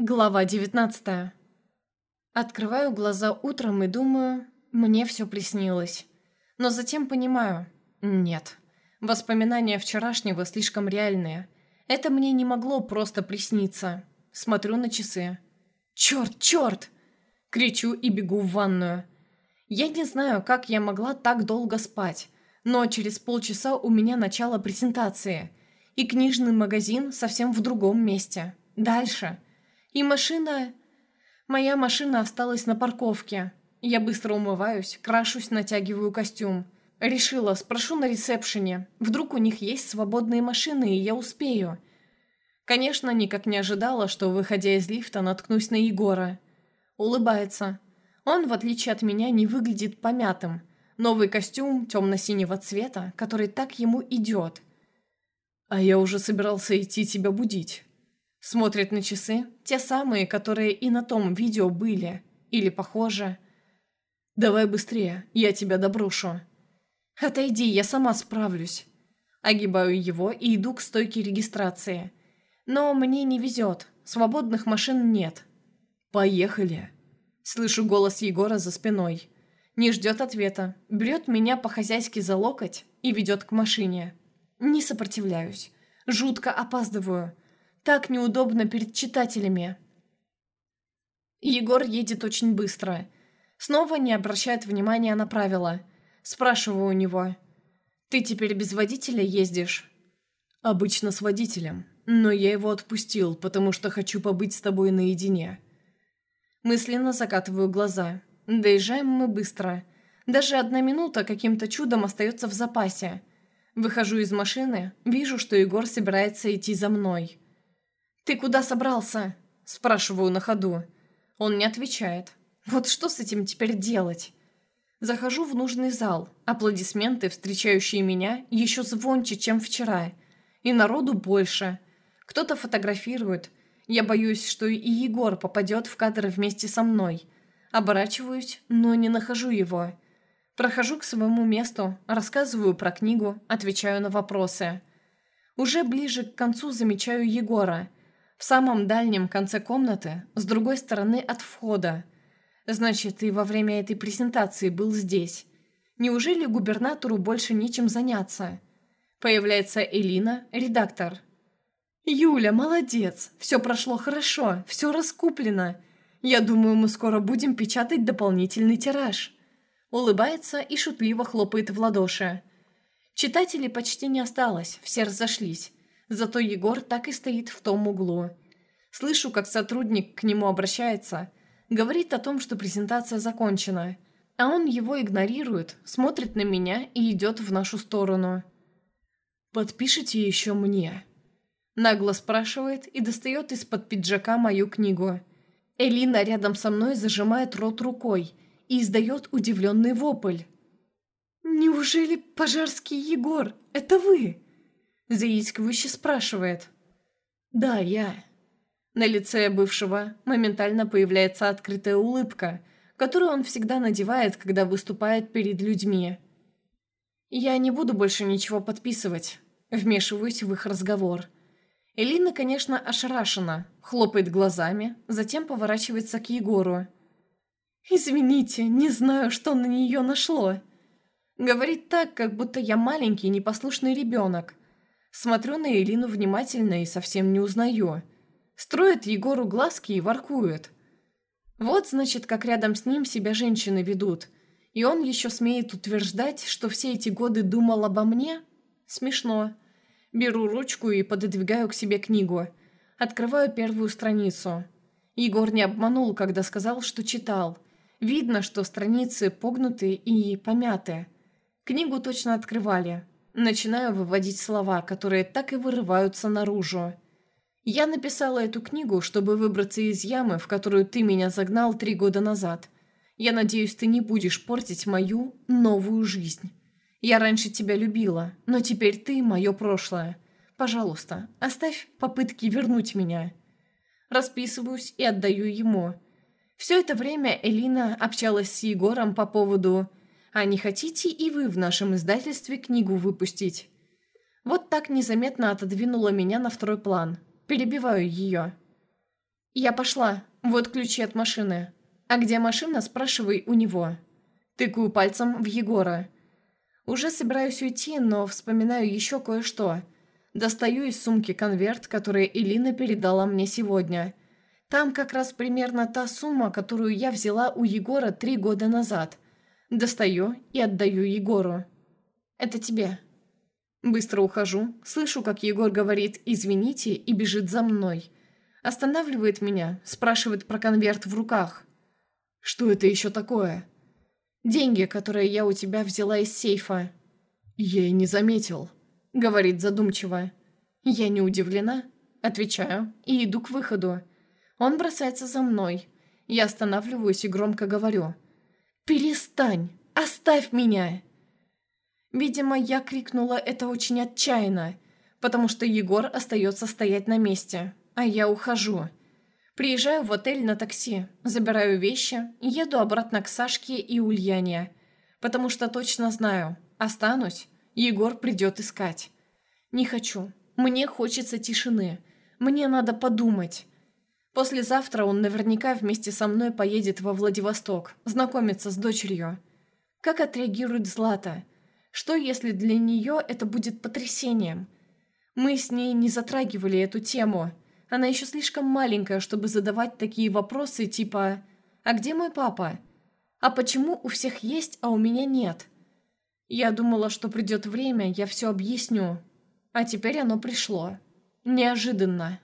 Глава 19 Открываю глаза утром и думаю, мне все приснилось. Но затем понимаю, нет. Воспоминания вчерашнего слишком реальные. Это мне не могло просто присниться. Смотрю на часы. «Черт, черт!» Кричу и бегу в ванную. Я не знаю, как я могла так долго спать, но через полчаса у меня начало презентации. И книжный магазин совсем в другом месте. Дальше – и машина... Моя машина осталась на парковке. Я быстро умываюсь, крашусь, натягиваю костюм. Решила, спрошу на ресепшене. Вдруг у них есть свободные машины, и я успею. Конечно, никак не ожидала, что, выходя из лифта, наткнусь на Егора. Улыбается. Он, в отличие от меня, не выглядит помятым. Новый костюм темно-синего цвета, который так ему идет. «А я уже собирался идти тебя будить». Смотрит на часы, те самые, которые и на том видео были. Или похоже. «Давай быстрее, я тебя доброшу». «Отойди, я сама справлюсь». Огибаю его и иду к стойке регистрации. Но мне не везет, свободных машин нет. «Поехали». Слышу голос Егора за спиной. Не ждет ответа, берет меня по-хозяйски за локоть и ведет к машине. Не сопротивляюсь. Жутко опаздываю. Так неудобно перед читателями. Егор едет очень быстро. Снова не обращает внимания на правила. Спрашиваю у него. «Ты теперь без водителя ездишь?» «Обычно с водителем, но я его отпустил, потому что хочу побыть с тобой наедине». Мысленно закатываю глаза. Доезжаем мы быстро. Даже одна минута каким-то чудом остается в запасе. Выхожу из машины, вижу, что Егор собирается идти за мной. «Ты куда собрался?» – спрашиваю на ходу. Он не отвечает. Вот что с этим теперь делать? Захожу в нужный зал. Аплодисменты, встречающие меня, еще звонче, чем вчера. И народу больше. Кто-то фотографирует. Я боюсь, что и Егор попадет в кадр вместе со мной. Оборачиваюсь, но не нахожу его. Прохожу к своему месту, рассказываю про книгу, отвечаю на вопросы. Уже ближе к концу замечаю Егора – в самом дальнем конце комнаты, с другой стороны от входа. Значит, и во время этой презентации был здесь. Неужели губернатору больше нечем заняться? Появляется Элина, редактор. «Юля, молодец! Все прошло хорошо, все раскуплено. Я думаю, мы скоро будем печатать дополнительный тираж». Улыбается и шутливо хлопает в ладоши. Читателей почти не осталось, все разошлись. Зато Егор так и стоит в том углу. Слышу, как сотрудник к нему обращается. Говорит о том, что презентация закончена. А он его игнорирует, смотрит на меня и идет в нашу сторону. «Подпишите еще мне?» Нагло спрашивает и достает из-под пиджака мою книгу. Элина рядом со мной зажимает рот рукой и издает удивленный вопль. «Неужели Пожарский Егор? Это вы?» Заискивающе спрашивает. «Да, я». На лице бывшего моментально появляется открытая улыбка, которую он всегда надевает, когда выступает перед людьми. «Я не буду больше ничего подписывать», вмешиваюсь в их разговор. Элина, конечно, ошарашена, хлопает глазами, затем поворачивается к Егору. «Извините, не знаю, что на нее нашло». Говорит так, как будто я маленький непослушный ребенок, Смотрю на Элину внимательно и совсем не узнаю. Строит Егору глазки и воркует. Вот, значит, как рядом с ним себя женщины ведут. И он еще смеет утверждать, что все эти годы думал обо мне? Смешно. Беру ручку и пододвигаю к себе книгу. Открываю первую страницу. Егор не обманул, когда сказал, что читал. Видно, что страницы погнуты и помяты. Книгу точно открывали. Начинаю выводить слова, которые так и вырываются наружу. Я написала эту книгу, чтобы выбраться из ямы, в которую ты меня загнал три года назад. Я надеюсь, ты не будешь портить мою новую жизнь. Я раньше тебя любила, но теперь ты мое прошлое. Пожалуйста, оставь попытки вернуть меня. Расписываюсь и отдаю ему. Все это время Элина общалась с Егором по поводу а не хотите и вы в нашем издательстве книгу выпустить? Вот так незаметно отодвинула меня на второй план. Перебиваю ее. Я пошла. Вот ключи от машины. А где машина, спрашивай у него. Тыкаю пальцем в Егора. Уже собираюсь уйти, но вспоминаю еще кое-что. Достаю из сумки конверт, который Элина передала мне сегодня. Там как раз примерно та сумма, которую я взяла у Егора три года назад. Достаю и отдаю Егору. «Это тебе». Быстро ухожу, слышу, как Егор говорит «извините» и бежит за мной. Останавливает меня, спрашивает про конверт в руках. «Что это еще такое?» «Деньги, которые я у тебя взяла из сейфа». «Я и не заметил», — говорит задумчиво. «Я не удивлена», — отвечаю и иду к выходу. Он бросается за мной. Я останавливаюсь и громко говорю. «Перестань! Оставь меня!» Видимо, я крикнула это очень отчаянно, потому что Егор остается стоять на месте, а я ухожу. Приезжаю в отель на такси, забираю вещи еду обратно к Сашке и Ульяне, потому что точно знаю, останусь, Егор придет искать. Не хочу, мне хочется тишины, мне надо подумать. Послезавтра он наверняка вместе со мной поедет во Владивосток, знакомиться с дочерью. Как отреагирует Злата? Что, если для нее это будет потрясением? Мы с ней не затрагивали эту тему. Она еще слишком маленькая, чтобы задавать такие вопросы типа «А где мой папа?» «А почему у всех есть, а у меня нет?» Я думала, что придет время, я все объясню. А теперь оно пришло. Неожиданно.